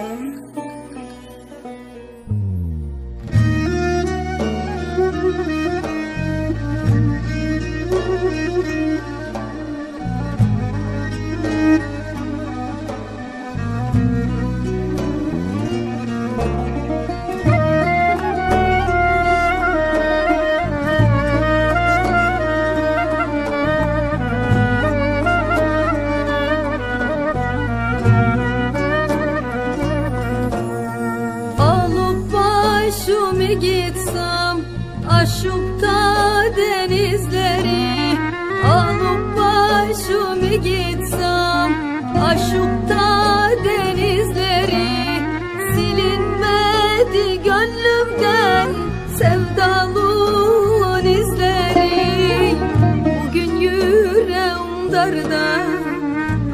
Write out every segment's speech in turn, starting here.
bom. Aşıp da denizleri Alıp başımı gitsem Aşıp da denizleri Silinmedi gönlümden Sevdalığın izleri. Bugün yüreğim darda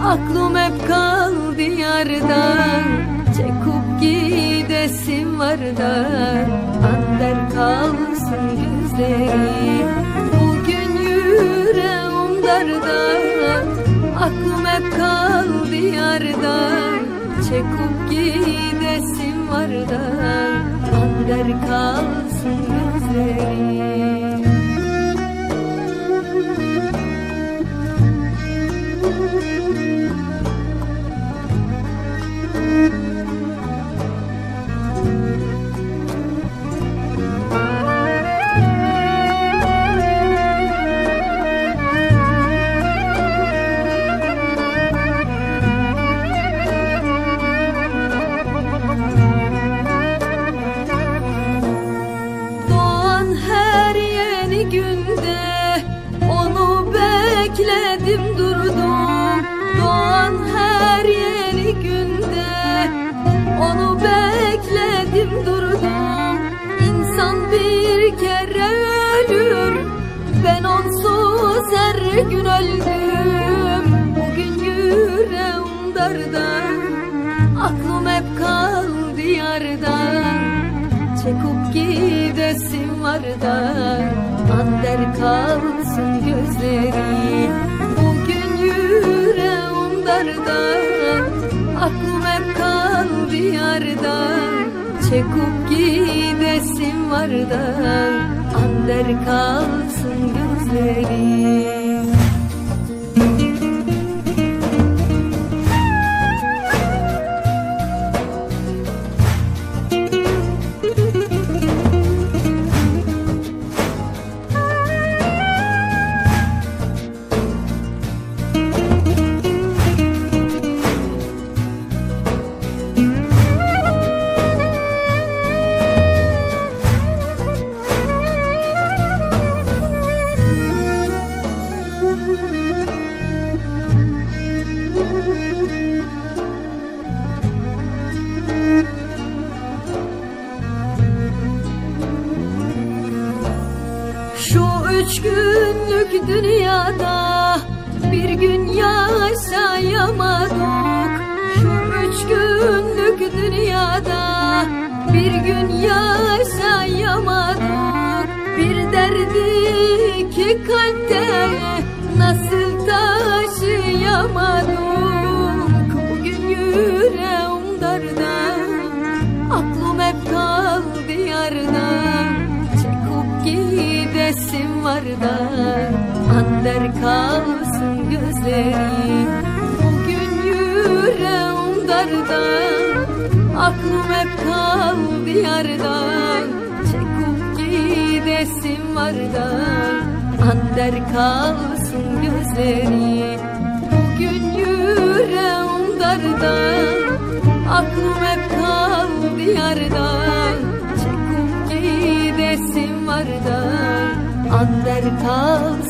Aklım hep kaldı yarda Çekip gidesim var da gözleri Bugün yüreğim darda Aklım hep kaldı yarda Çekip gidesim var da Ander kalsın gözleri gün öldüm Bugün yüreğim darda aklım hep kaldı yarda Çekip gidesim var da Ander kalsın gözleri Bugün yüreğim darda Aklım hep kaldı yarda Çekip gidesim var da Ander kalsın gözleri üç günlük dünyada bir gün yaşayamadık Şu üç günlük dünyada bir gün yaşayamadık Bir derdi iki kalpte nasıl taşıyamadık gidesim var da Ander kalsın gözleri Bugün yüreğim darda Aklım hep kaldı yarda. Çekip gidesim var da Ander kalsın gözleri Bugün yüreğim darda Aklım hep kaldı yarda gidesim var